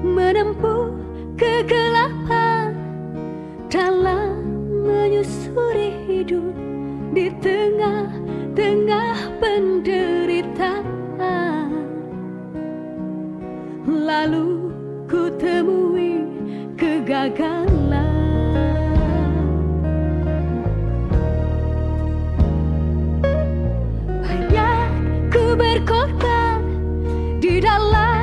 menempuh kegelapan dalam menyusuri hidup di tengah-tengah penderitaan. Lalu ku temui kegagalan. Banyak ku berkorban di dalam